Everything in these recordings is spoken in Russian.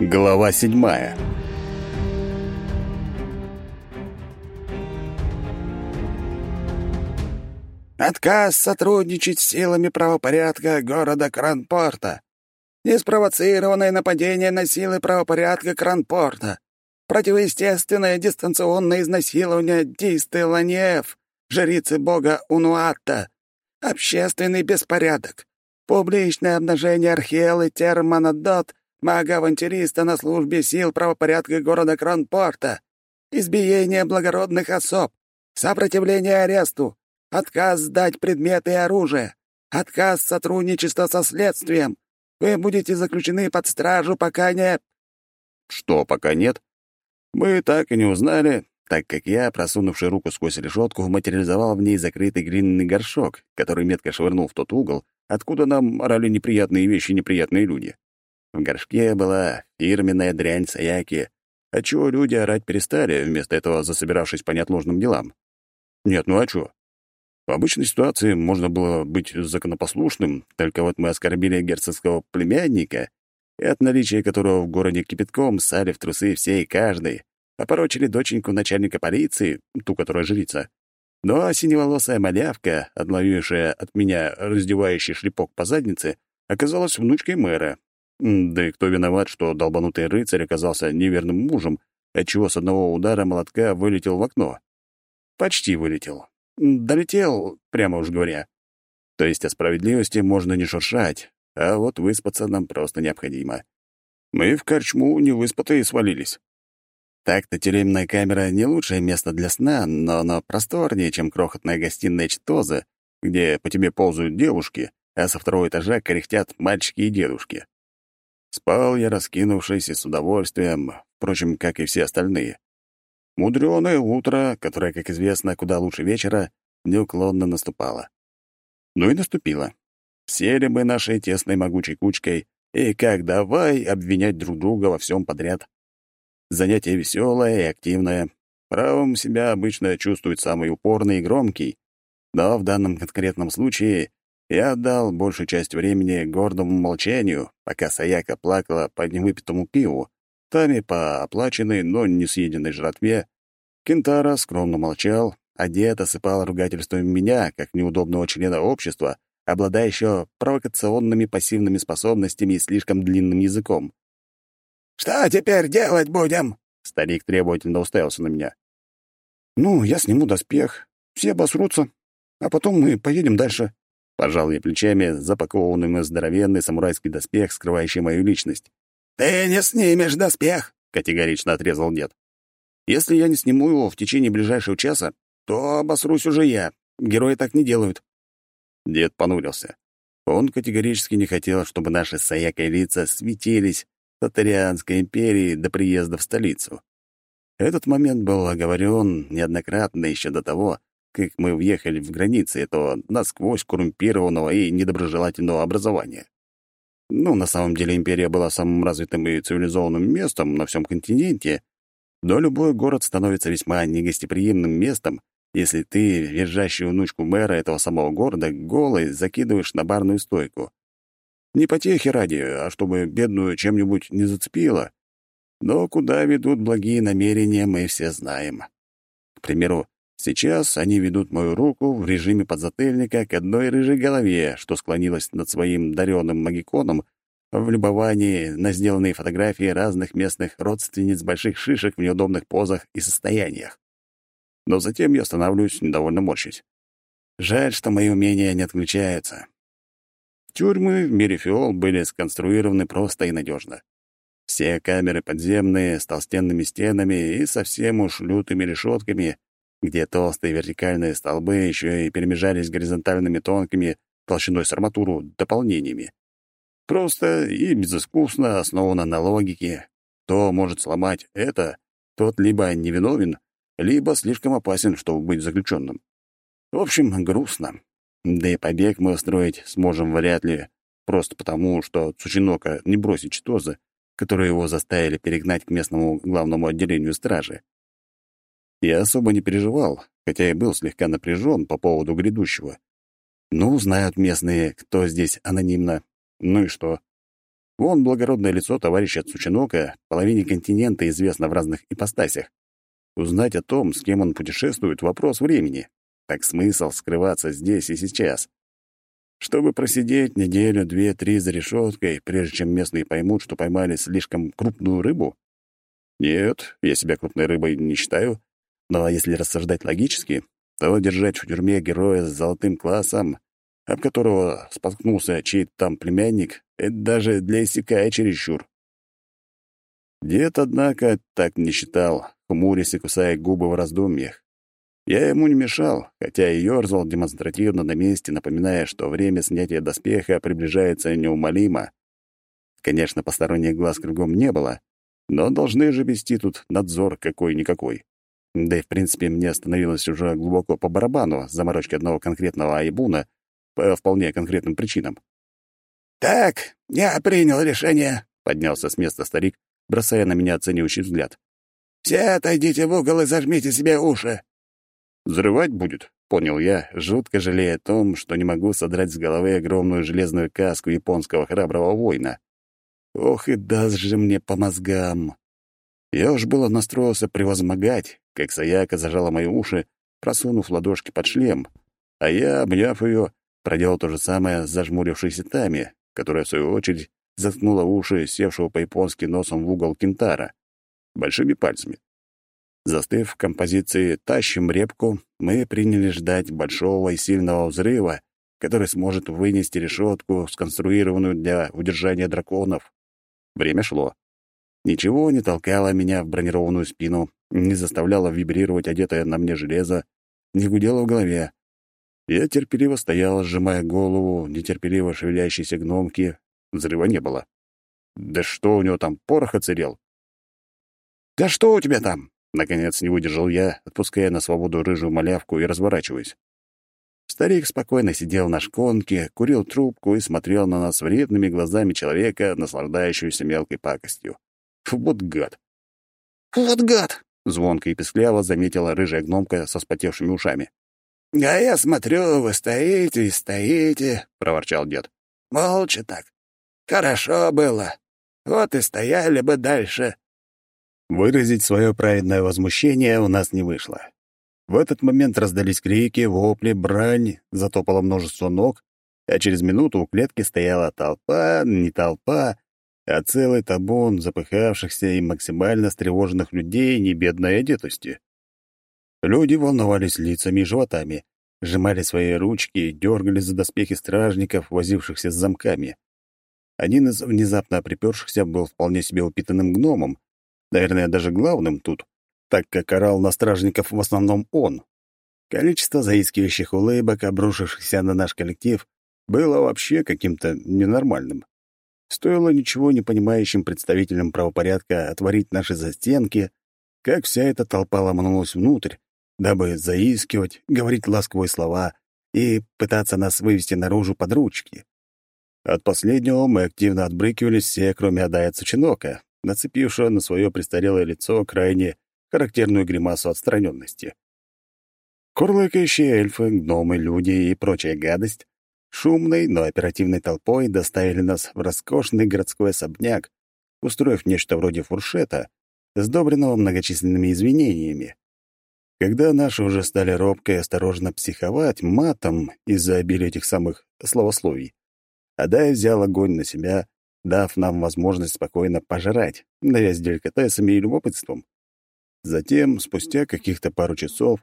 Глава седьмая. Отказ сотрудничать с силами правопорядка города Кранпорта. Неспровоцированное нападение на силы правопорядка Кранпорта. Противоестественное дистанционное изнасилование Дисты Ланьев, жрицы бога Унуатта. Общественный беспорядок. Публичное обнажение Архелы Терманадот мага-авантюриста на службе сил правопорядка города Кронпорта, избиение благородных особ, сопротивление аресту, отказ сдать предметы и оружие, отказ сотрудничества со следствием. Вы будете заключены под стражу, пока не...» Что, пока нет? Мы так и не узнали, так как я, просунувший руку сквозь решетку, материализовал в ней закрытый глиняный горшок, который метко швырнул в тот угол, откуда нам орали неприятные вещи неприятные люди. В горшке была фирменная дрянь Саяки, отчего люди орать перестали, вместо этого засобиравшись по неотложным делам. Нет, ну а чё? В обычной ситуации можно было быть законопослушным, только вот мы оскорбили герцогского племянника, и от наличия которого в городе кипятком ссали в трусы все и каждый, опорочили доченьку начальника полиции, ту, которая жрица. Ну а синеволосая малявка, отловившая от меня раздевающий шлепок по заднице, оказалась внучкой мэра, да и кто виноват, что долбанутый рыцарь оказался неверным мужем, отчего с одного удара молотка вылетел в окно? Почти вылетел. Долетел, прямо уж говоря. То есть о справедливости можно не шуршать, а вот выспаться нам просто необходимо. Мы в корчму не выспатые свалились. Так-то тюремная камера — не лучшее место для сна, но оно просторнее, чем крохотная гостиная Чтоза, где по тебе ползают девушки, а со второго этажа кряхтят мальчики и дедушки. Спал я, раскинувшись и с удовольствием, впрочем, как и все остальные. Мудреное утро, которое, как известно, куда лучше вечера, неуклонно наступало. Ну и наступило. Сели мы нашей тесной могучей кучкой, и как давай обвинять друг друга во всем подряд. Занятие веселое и активное. Правом себя обычно чувствует самый упорный и громкий, но в данном конкретном случае я отдал большую часть времени гордому молчанию, пока Саяка плакала по невыпитому пиву, Тами по оплаченной, но не съеденной жратве. Кентара скромно молчал, а дед осыпал ругательствами меня, как неудобного члена общества, обладающего провокационными пассивными способностями и слишком длинным языком. «Что теперь делать будем?» Старик требовательно уставился на меня. «Ну, я сниму доспех, все обосрутся, а потом мы поедем дальше», Пожал я плечами, запакованным в здоровенный самурайский доспех, скрывающий мою личность. «Ты не снимешь доспех!» — категорично отрезал дед. «Если я не сниму его в течение ближайшего часа, то обосрусь уже я. Герои так не делают». Дед понурился. Он категорически не хотел, чтобы наши с лица светились Татарианской империи до приезда в столицу. Этот момент был оговорен неоднократно еще до того, как мы въехали в границы этого насквозь коррумпированного и недоброжелательного образования. Ну, на самом деле империя была самым развитым и цивилизованным местом на всем континенте, но любой город становится весьма негостеприимным местом, если ты, визжащую внучку мэра этого самого города, голой закидываешь на барную стойку. Не потехи ради, а чтобы бедную чем-нибудь не зацепило. Но куда ведут благие намерения, мы все знаем. К примеру, Сейчас они ведут мою руку в режиме подзатыльника к одной рыжей голове, что склонилась над своим даренным магиконом в любовании на сделанные фотографии разных местных родственниц больших шишек в неудобных позах и состояниях. Но затем я становлюсь недовольно морщись. Жаль, что мои умения не отключаются. Тюрьмы в мире Фиол были сконструированы просто и надежно. Все камеры подземные, с толстенными стенами и совсем уж лютыми решетками — где толстые вертикальные столбы еще и перемежались горизонтальными тонкими, толщиной с арматуру, дополнениями. Просто и безыскусно основано на логике. Кто может сломать это, тот либо невиновен, либо слишком опасен, чтобы быть заключенным. В общем, грустно. Да и побег мы устроить сможем вряд ли, просто потому, что Цучинока не бросит Читоза, которые его заставили перегнать к местному главному отделению стражи. Я особо не переживал, хотя и был слегка напряжен по поводу грядущего. Ну, знают местные, кто здесь анонимно. Ну и что? Вон благородное лицо товарища Цучинока половине континента известно в разных ипостасях. Узнать о том, с кем он путешествует, — вопрос времени. Так смысл скрываться здесь и сейчас. Чтобы просидеть неделю, две, три за решеткой, прежде чем местные поймут, что поймали слишком крупную рыбу? Нет, я себя крупной рыбой не считаю. Но если рассуждать логически, то держать в тюрьме героя с золотым классом, об которого споткнулся чей-то там племянник, это даже для иссякая чересчур. Дед, однако, так не считал, хмурясь и кусая губы в раздумьях. Я ему не мешал, хотя и ёрзал демонстративно на месте, напоминая, что время снятия доспеха приближается неумолимо. Конечно, посторонних глаз кругом не было, но должны же вести тут надзор какой-никакой. Да и, в принципе, мне становилось уже глубоко по барабану заморочки одного конкретного айбуна по вполне конкретным причинам. «Так, я принял решение», — поднялся с места старик, бросая на меня оценивающий взгляд. «Все отойдите в угол и зажмите себе уши. Взрывать будет, понял я, жутко жалея о том, что не могу содрать с головы огромную железную каску японского храброго воина. Ох и даст же мне по мозгам. Я уж было настроился превозмогать, как Саяка зажала мои уши, просунув ладошки под шлем, а я, обняв ее, проделал то же самое с зажмурившейся Тами, которая, в свою очередь, заткнула уши севшего по-японски носом в угол кентара большими пальцами. Застыв в композиции «Тащим репку», мы приняли ждать большого и сильного взрыва, который сможет вынести решетку, сконструированную для удержания драконов. Время шло. Ничего не толкало меня в бронированную спину, не заставляло вибрировать одетое на мне железо, не гудело в голове. Я терпеливо стоял, сжимая голову нетерпеливо шевелящейся гномки. Взрыва не было. Да что у него там, порох оцерел? «Да что у тебя там?» Наконец не выдержал я, отпуская на свободу рыжую малявку и разворачиваясь. Старик спокойно сидел на шконке, курил трубку и смотрел на нас вредными глазами человека, наслаждающегося мелкой пакостью. Вот гад! «Вот гад!» — звонко и пескляво заметила рыжая гномка со спотевшими ушами. «А я смотрю, вы стоите и стоите», — проворчал дед. «Молча так. Хорошо было. Вот и стояли бы дальше. Выразить свое праведное возмущение у нас не вышло. В этот момент раздались крики, вопли, брань, затопало множество ног, а через минуту у клетки стояла толпа, не толпа, а целый табун запыхавшихся и максимально встревоженных людей небедной одетости. Люди волновались лицами и животами, сжимали свои ручки и дергали за доспехи стражников, возившихся с замками. Один из внезапно припершихся был вполне себе упитанным гномом, Наверное, даже главным тут, так как орал на стражников в основном он. Количество заискивающих улыбок, обрушившихся на наш коллектив, было вообще каким-то ненормальным. Стоило ничего не понимающим представителям правопорядка отворить наши застенки, как вся эта толпа ломанулась внутрь, дабы заискивать, говорить ласковые слова и пытаться нас вывести наружу под ручки. От последнего мы активно отбрыкивались все, кроме Адая Цучинока, нацепившего на свое престарелое лицо крайне характерную гримасу отстраненности. Курлыкающие эльфы, гномы, люди и прочая гадость шумной, но оперативной толпой доставили нас в роскошный городской особняк, устроив нечто вроде фуршета, сдобренного многочисленными извинениями. Когда наши уже стали робко и осторожно психовать матом из-за обилия этих самых словословий, Адай взял огонь на себя, дав нам возможность спокойно пожрать, давясь деликатесами и любопытством. Затем, спустя каких-то пару часов,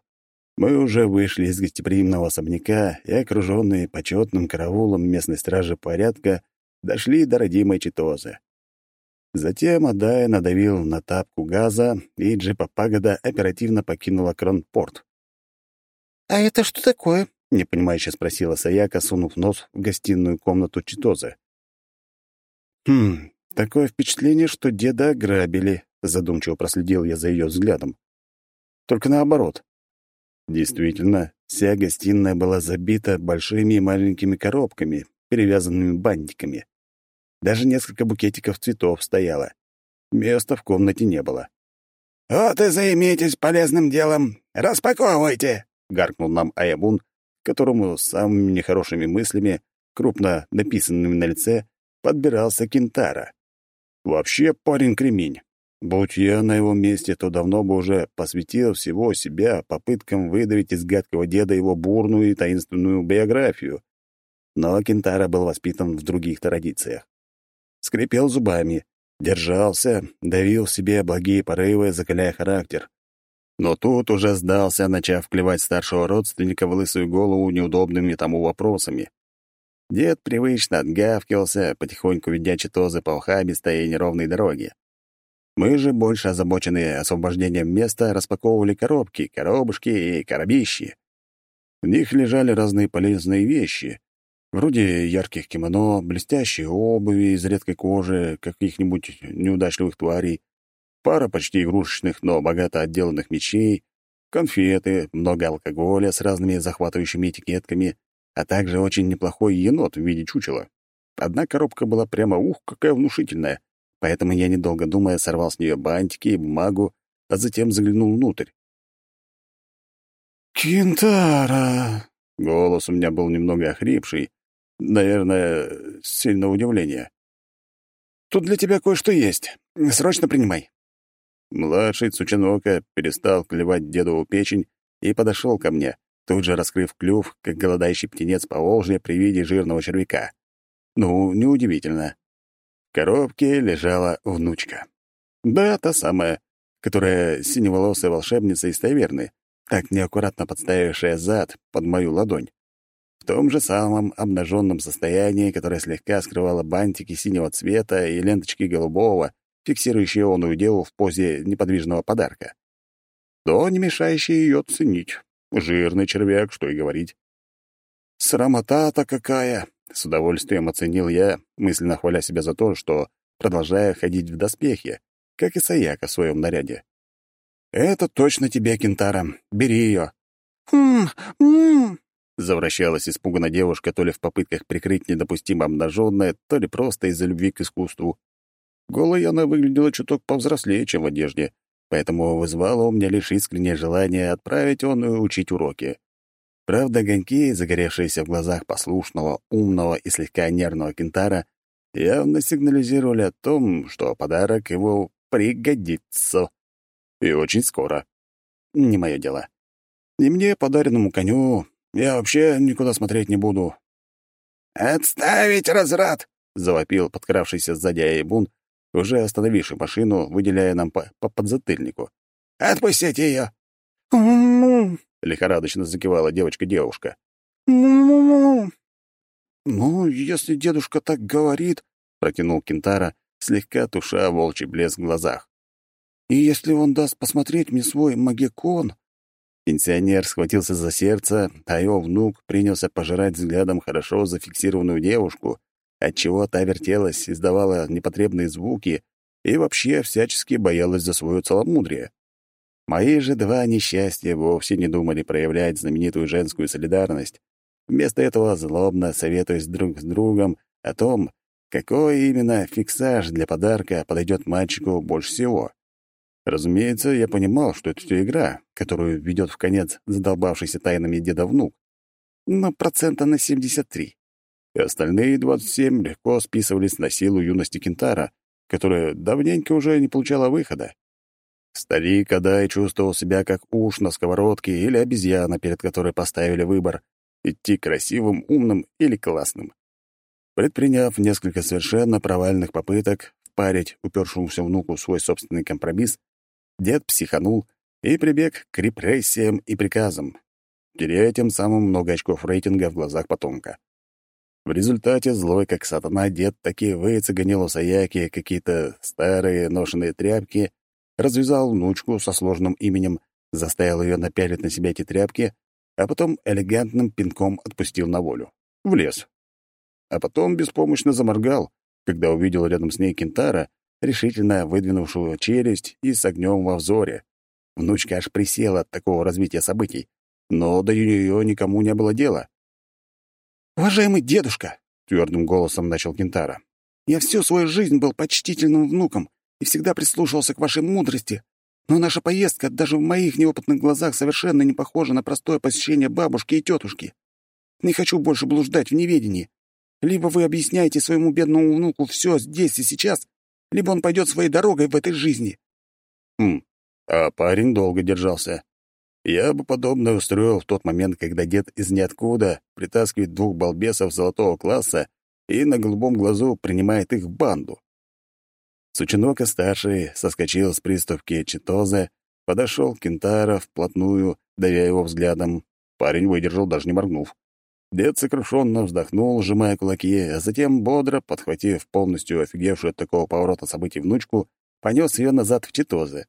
мы уже вышли из гостеприимного особняка и, окруженные почетным караулом местной стражи порядка, дошли до родимой Читозы. Затем Адая надавил на тапку газа, и джипа Пагода оперативно покинула Кронпорт. «А это что такое?» — непонимающе спросила Саяка, сунув нос в гостиную комнату Читозы. «Хм, такое впечатление, что деда ограбили», — задумчиво проследил я за ее взглядом. «Только наоборот». Действительно, вся гостиная была забита большими и маленькими коробками, перевязанными бантиками. Даже несколько букетиков цветов стояло. Места в комнате не было. «Вот и займитесь полезным делом! Распаковывайте!» — гаркнул нам Аябун, которому самыми нехорошими мыслями, крупно написанными на лице, подбирался Кентара. Вообще парень кремень. Будь я на его месте, то давно бы уже посвятил всего себя попыткам выдавить из гадкого деда его бурную и таинственную биографию. Но Кентара был воспитан в других традициях. Скрипел зубами, держался, давил в себе благие порывы, закаляя характер. Но тут уже сдался, начав клевать старшего родственника в лысую голову неудобными тому вопросами. Дед привычно отгавкивался, потихоньку ведя читозы по ухабистой и неровной дороге. Мы же, больше озабоченные освобождением места, распаковывали коробки, коробушки и коробищи. В них лежали разные полезные вещи, вроде ярких кимоно, блестящей обуви из редкой кожи каких-нибудь неудачливых тварей, пара почти игрушечных, но богато отделанных мечей, конфеты, много алкоголя с разными захватывающими этикетками, а также очень неплохой енот в виде чучела. Одна коробка была прямо ух, какая внушительная, поэтому я, недолго думая, сорвал с нее бантики и бумагу, а затем заглянул внутрь. «Кентара!» Голос у меня был немного охрипший, наверное, сильно удивление. «Тут для тебя кое-что есть. Срочно принимай». Младший Цучинока перестал клевать дедову печень и подошел ко мне, тут же раскрыв клюв, как голодающий птенец по Волжье при виде жирного червяка. Ну, неудивительно. Коробке лежала внучка. Да, та самая, которая синеволосая волшебница из таверны, так неаккуратно подставившая зад под мою ладонь. В том же самом обнаженном состоянии, которое слегка скрывало бантики синего цвета и ленточки голубого, фиксирующие оную деву в позе неподвижного подарка. То не мешающие ее ценить. Жирный червяк, что и говорить. Срамота-то какая! С удовольствием оценил я, мысленно хваля себя за то, что продолжаю ходить в доспехе, как и Саяка в своем наряде. «Это точно тебе, Кентара. Бери ее». «Хм, Завращалась испуганно девушка то ли в попытках прикрыть недопустимо обнаженное, то ли просто из-за любви к искусству. Голой она выглядела чуток повзрослее, чем в одежде, поэтому вызвало у меня лишь искреннее желание отправить он и учить уроки. Правда, огоньки, загоревшиеся в глазах послушного, умного и слегка нервного кентара, явно сигнализировали о том, что подарок его пригодится. И очень скоро. Не мое дело. И мне, подаренному коню, я вообще никуда смотреть не буду. «Отставить разрад!» — завопил подкравшийся сзади Айбун, уже остановивший машину, выделяя нам по, по подзатыльнику. «Отпустите ее!» Лихорадочно закивала девочка-девушка. «Ну, если дедушка так говорит», — протянул Кентара, слегка туша волчий блеск в глазах. «И если он даст посмотреть мне свой магекон...» Пенсионер схватился за сердце, а его внук принялся пожирать взглядом хорошо зафиксированную девушку, отчего та вертелась, издавала непотребные звуки и вообще всячески боялась за свое целомудрие. Мои же два несчастья вовсе не думали проявлять знаменитую женскую солидарность. Вместо этого злобно советуясь друг с другом о том, какой именно фиксаж для подарка подойдет мальчику больше всего. Разумеется, я понимал, что это все игра, которую ведет в конец задолбавшийся тайнами деда внук. Но процента на 73. И остальные 27 легко списывались на силу юности Кентара, которая давненько уже не получала выхода. Старик Адай чувствовал себя как уж на сковородке или обезьяна, перед которой поставили выбор — идти красивым, умным или классным. Предприняв несколько совершенно провальных попыток впарить упершемуся внуку свой собственный компромисс, дед психанул и прибег к репрессиям и приказам, теряя тем самым много очков рейтинга в глазах потомка. В результате злой, как сатана, дед таки выцеганил у Саяки какие-то старые ношеные тряпки развязал внучку со сложным именем, заставил ее напялить на себя эти тряпки, а потом элегантным пинком отпустил на волю. В лес. А потом беспомощно заморгал, когда увидел рядом с ней кентара, решительно выдвинувшую челюсть и с огнем во взоре. Внучка аж присела от такого развития событий, но до нее никому не было дела. «Уважаемый дедушка!» — твердым голосом начал Кентара. «Я всю свою жизнь был почтительным внуком, и всегда прислушивался к вашей мудрости. Но наша поездка даже в моих неопытных глазах совершенно не похожа на простое посещение бабушки и тетушки. Не хочу больше блуждать в неведении. Либо вы объясняете своему бедному внуку все здесь и сейчас, либо он пойдет своей дорогой в этой жизни». Хм, а парень долго держался. Я бы подобное устроил в тот момент, когда дед из ниоткуда притаскивает двух балбесов золотого класса и на голубом глазу принимает их в банду. Сучинока-старший соскочил с приступки Читоза, подошел к Кентаро вплотную, давя его взглядом. Парень выдержал, даже не моргнув. Дед сокрушенно вздохнул, сжимая кулаки, а затем, бодро, подхватив полностью офигевшую от такого поворота событий внучку, понес ее назад в Читозы.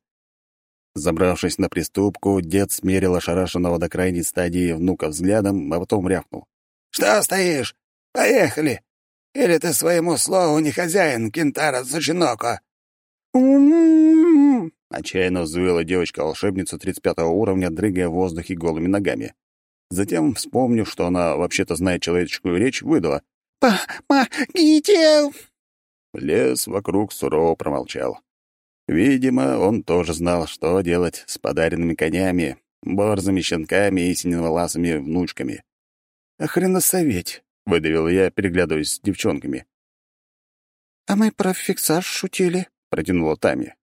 Забравшись на приступку, дед смерил ошарашенного до крайней стадии внука взглядом, а потом рявкнул. «Что стоишь? Поехали! Или ты своему слову не хозяин, Кентара Сучиноко?» Отчаянно взвыла девочка-волшебница 35 уровня, дрыгая в воздухе голыми ногами. Затем, вспомнив, что она вообще-то знает человеческую речь, выдала. «Помогите!» Лес вокруг сурово промолчал. Видимо, он тоже знал, что делать с подаренными конями, борзыми щенками и синеволасыми внучками. «Охреносоветь!» — выдавил я, переглядываясь с девчонками. «А мы про фиксаж шутили», — протянула Тами.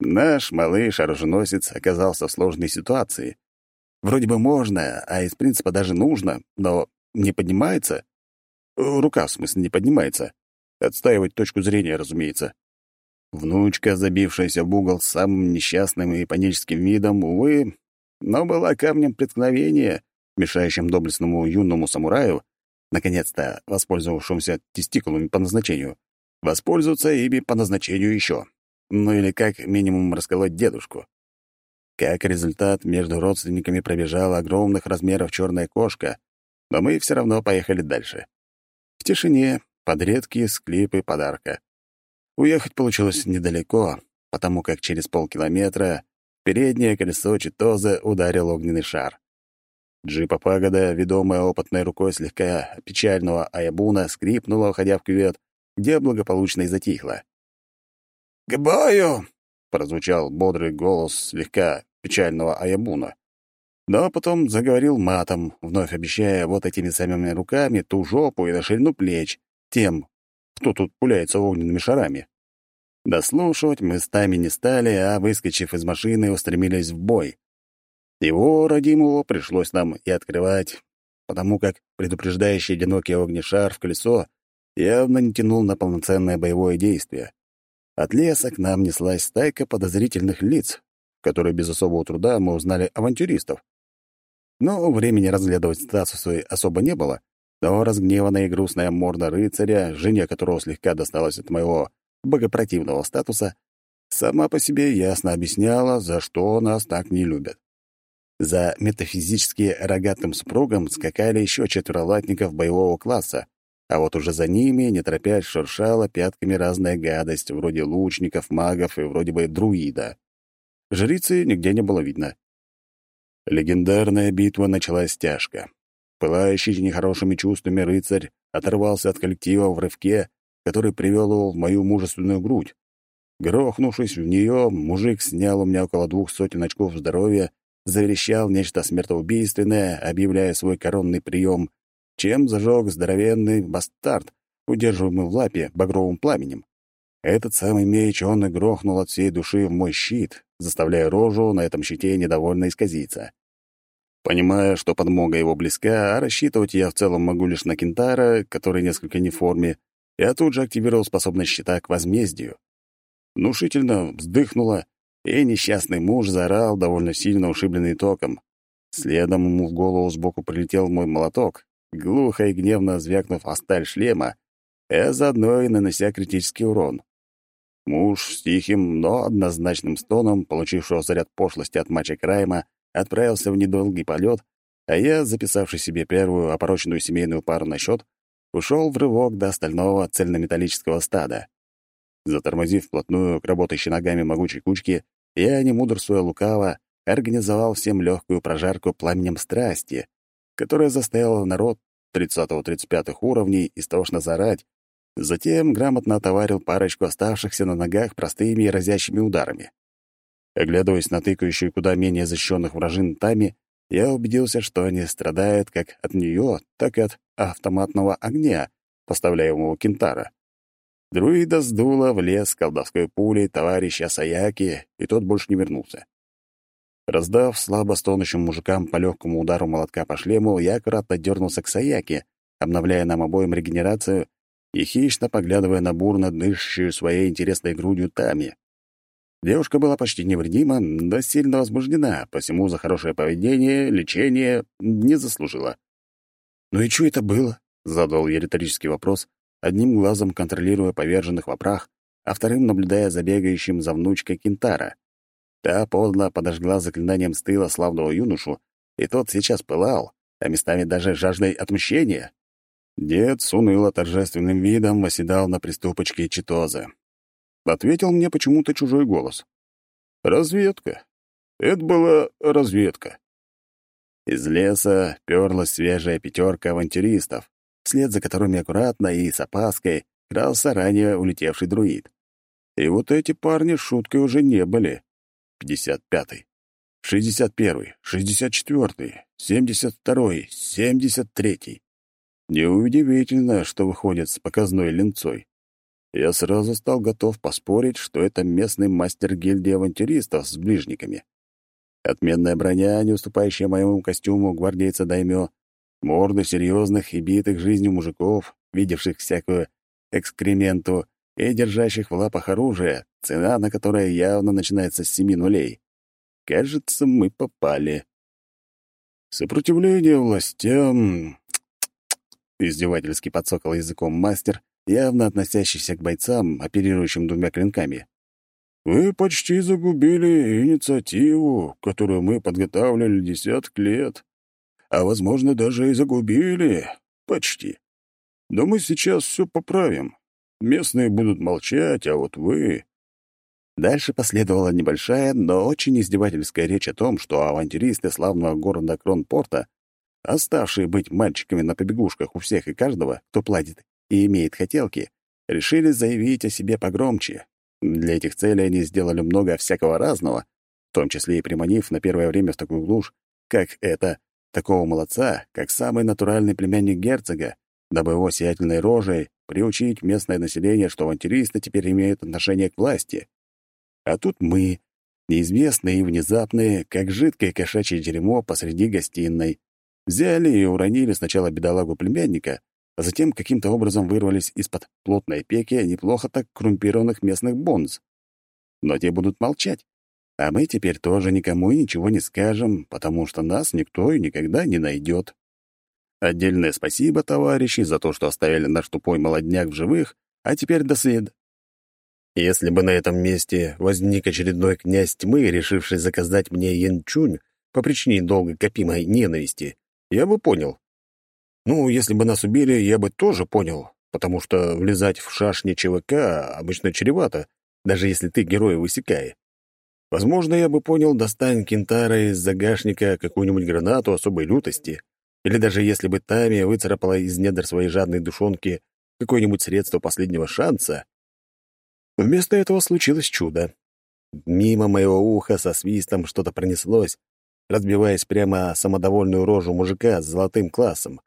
Наш малыш-оруженосец оказался в сложной ситуации. Вроде бы можно, а из принципа даже нужно, но не поднимается. Рука, в смысле, не поднимается. Отстаивать точку зрения, разумеется. Внучка, забившаяся в угол с самым несчастным и паническим видом, увы, но была камнем преткновения, мешающим доблестному юному самураю, наконец-то воспользовавшемуся тестикулами по назначению, воспользоваться ими по назначению еще. Ну или как минимум расколоть дедушку. Как результат, между родственниками пробежала огромных размеров черная кошка, но мы все равно поехали дальше. В тишине, под редкие склипы подарка. Уехать получилось недалеко, потому как через полкилометра переднее колесо Читоза ударил огненный шар. Джипа Пагода, ведомая опытной рукой слегка печального Аябуна, скрипнула, уходя в кювет, где благополучно и затихла. «К бою!» — прозвучал бодрый голос слегка печального Аябуна. Но потом заговорил матом, вновь обещая вот этими самыми руками ту жопу и на ширину плеч тем, кто тут пуляется огненными шарами. Дослушивать мы с тами не стали, а, выскочив из машины, устремились в бой. Его, родимого, пришлось нам и открывать, потому как предупреждающий одинокий огнешар в колесо явно не тянул на полноценное боевое действие. От леса к нам неслась стайка подозрительных лиц, в которой без особого труда мы узнали авантюристов. Но времени разглядывать статусы особо не было, но разгневанная и грустная морда рыцаря, жене которого слегка досталось от моего богопротивного статуса, сама по себе ясно объясняла, за что нас так не любят. За метафизически рогатым супругом скакали еще четверо латников боевого класса, а вот уже за ними, не торопясь, шуршала пятками разная гадость, вроде лучников, магов и вроде бы друида. Жрицы нигде не было видно. Легендарная битва началась тяжко. Пылающий нехорошими чувствами рыцарь оторвался от коллектива в рывке, который привел его в мою мужественную грудь. Грохнувшись в нее, мужик снял у меня около двух сотен очков здоровья, заверещал нечто смертоубийственное, объявляя свой коронный прием, чем зажег здоровенный бастард, удерживаемый в лапе багровым пламенем. Этот самый меч он и грохнул от всей души в мой щит, заставляя рожу на этом щите недовольно исказиться. Понимая, что подмога его близка, а рассчитывать я в целом могу лишь на Кентара, который несколько не в форме, я тут же активировал способность щита к возмездию. Внушительно вздыхнуло, и несчастный муж заорал, довольно сильно ушибленный током. Следом ему в голову сбоку прилетел мой молоток, глухо и гневно звякнув о сталь шлема, а заодно и нанося критический урон. Муж с тихим, но однозначным стоном, получившего заряд пошлости от матча Крайма, отправился в недолгий полет, а я, записавший себе первую опороченную семейную пару на счет, ушел в рывок до остального цельнометаллического стада. Затормозив вплотную к работающей ногами могучей кучки, я, не мудрствуя лукаво, организовал всем легкую прожарку пламенем страсти, которая заставила народ 30-35 уровней истошно зарать, затем грамотно отоварил парочку оставшихся на ногах простыми и разящими ударами. Оглядываясь на тыкающую куда менее защищенных вражин Тами, я убедился, что они страдают как от нее, так и от автоматного огня, поставляемого Кентара. Друида сдуло в лес колдовской пулей товарища Саяки, и тот больше не вернулся. Раздав слабо стонущим мужикам по легкому удару молотка по шлему, я аккуратно дернулся к Саяке, обновляя нам обоим регенерацию и хищно поглядывая на бурно дышащую своей интересной грудью Тами. Девушка была почти невредима, но сильно возбуждена, посему за хорошее поведение, лечение не заслужила. «Ну и что это было?» — задал я риторический вопрос, одним глазом контролируя поверженных в опрах, а вторым наблюдая за бегающим за внучкой Кентара. Та подло подожгла заклинанием с славного юношу, и тот сейчас пылал, а местами даже жаждой отмщения. Дед с уныло торжественным видом восседал на приступочке Читоза. Ответил мне почему-то чужой голос. «Разведка. Это была разведка». Из леса перлась свежая пятерка авантюристов, вслед за которыми аккуратно и с опаской крался ранее улетевший друид. И вот эти парни шуткой уже не были. 55-й, 61-й, 64-й, 72-й, 73-й. Неудивительно, что выходят с показной линцой. Я сразу стал готов поспорить, что это местный мастер гильдии авантюристов с ближниками. Отменная броня, не уступающая моему костюму гвардейца Даймё, морды серьезных и битых жизнью мужиков, видевших всякую экскременту и держащих в лапах оружие, цена на которое явно начинается с семи нулей. Кажется, мы попали. Сопротивление властям... Издевательски подсокал языком мастер, явно относящийся к бойцам, оперирующим двумя клинками. «Вы почти загубили инициативу, которую мы подготавливали десяток лет. А, возможно, даже и загубили. Почти. Но мы сейчас все поправим. Местные будут молчать, а вот вы...» Дальше последовала небольшая, но очень издевательская речь о том, что авантюристы славного города Кронпорта, оставшие быть мальчиками на побегушках у всех и каждого, кто платит и имеет хотелки, решили заявить о себе погромче. Для этих целей они сделали много всякого разного, в том числе и приманив на первое время в такую глушь, как это, такого молодца, как самый натуральный племянник герцога, дабы его сиятельной рожей приучить местное население, что авантюристы теперь имеют отношение к власти. А тут мы, неизвестные и внезапные, как жидкое кошачье дерьмо посреди гостиной, взяли и уронили сначала бедолагу племянника, а затем каким-то образом вырвались из-под плотной опеки неплохо так коррумпированных местных бонз. Но те будут молчать. А мы теперь тоже никому и ничего не скажем, потому что нас никто и никогда не найдет. Отдельное спасибо, товарищи, за то, что оставили наш тупой молодняк в живых, а теперь до свид. Если бы на этом месте возник очередной князь тьмы, решивший заказать мне янчунь по причине долго копимой ненависти, я бы понял, ну, если бы нас убили, я бы тоже понял, потому что влезать в шашни ЧВК обычно чревато, даже если ты герой высекай. Возможно, я бы понял, достань кентара из загашника какую-нибудь гранату особой лютости, или даже если бы Тами выцарапала из недр своей жадной душонки какое-нибудь средство последнего шанса. Вместо этого случилось чудо. Мимо моего уха со свистом что-то пронеслось, разбиваясь прямо самодовольную рожу мужика с золотым классом.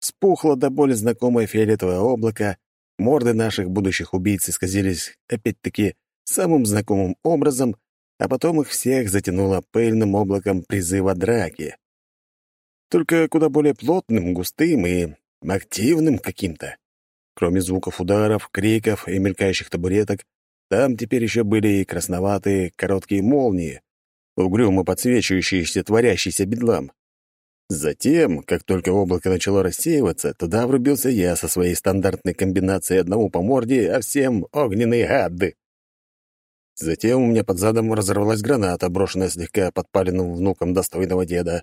Спухло до боли знакомое фиолетовое облако, морды наших будущих убийц исказились, опять-таки, самым знакомым образом, а потом их всех затянуло пыльным облаком призыва драки. Только куда более плотным, густым и активным каким-то. Кроме звуков ударов, криков и мелькающих табуреток, там теперь еще были и красноватые короткие молнии, угрюмо подсвечивающиеся творящийся бедлам. Затем, как только облако начало рассеиваться, туда врубился я со своей стандартной комбинацией одному по морде, а всем огненные гады. Затем у меня под задом разорвалась граната, брошенная слегка подпаленным внуком достойного деда.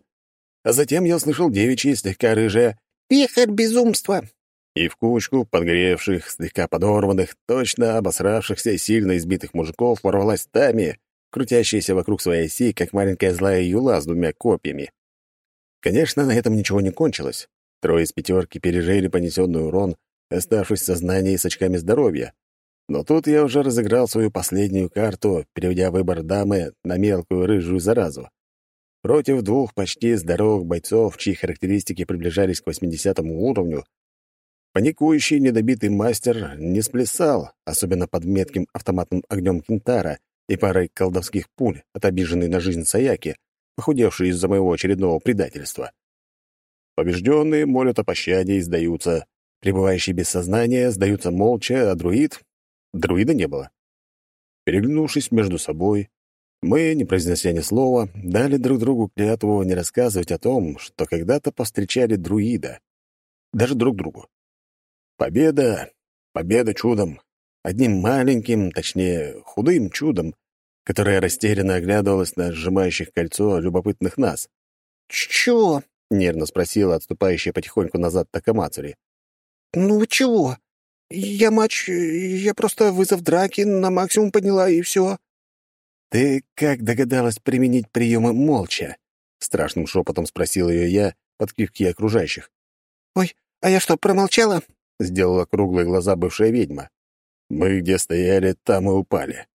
А затем я услышал девичье, слегка рыжее «Пехарь безумства!» И в кучку подгоревших, слегка подорванных, точно обосравшихся и сильно избитых мужиков ворвалась Тами, крутящаяся вокруг своей оси, как маленькая злая юла с двумя копьями. Конечно, на этом ничего не кончилось. Трое из пятерки пережили понесенный урон, оставшись в сознании с очками здоровья. Но тут я уже разыграл свою последнюю карту, переведя выбор дамы на мелкую рыжую заразу. Против двух почти здоровых бойцов, чьи характеристики приближались к 80 уровню, Паникующий недобитый мастер не сплясал, особенно под метким автоматным огнем Кентара и парой колдовских пуль от обиженной на жизнь Саяки, похудевшей из-за моего очередного предательства. Побежденные молят о пощаде и сдаются. Пребывающие без сознания сдаются молча, а друид... Друида не было. Переглянувшись между собой, мы, не произнося ни слова, дали друг другу клятву не рассказывать о том, что когда-то повстречали друида. Даже друг другу. Победа, победа чудом. Одним маленьким, точнее, худым чудом, которое растерянно оглядывалось на сжимающих кольцо любопытных нас. «Чего?» — нервно спросила отступающая потихоньку назад Такамацури. «Ну вы чего? Я матч... Я просто вызов драки на максимум подняла, и все». «Ты как догадалась применить приемы молча?» — страшным шепотом спросил ее я под кивки окружающих. «Ой, а я что, промолчала?» — сделала круглые глаза бывшая ведьма. Мы где стояли, там и упали.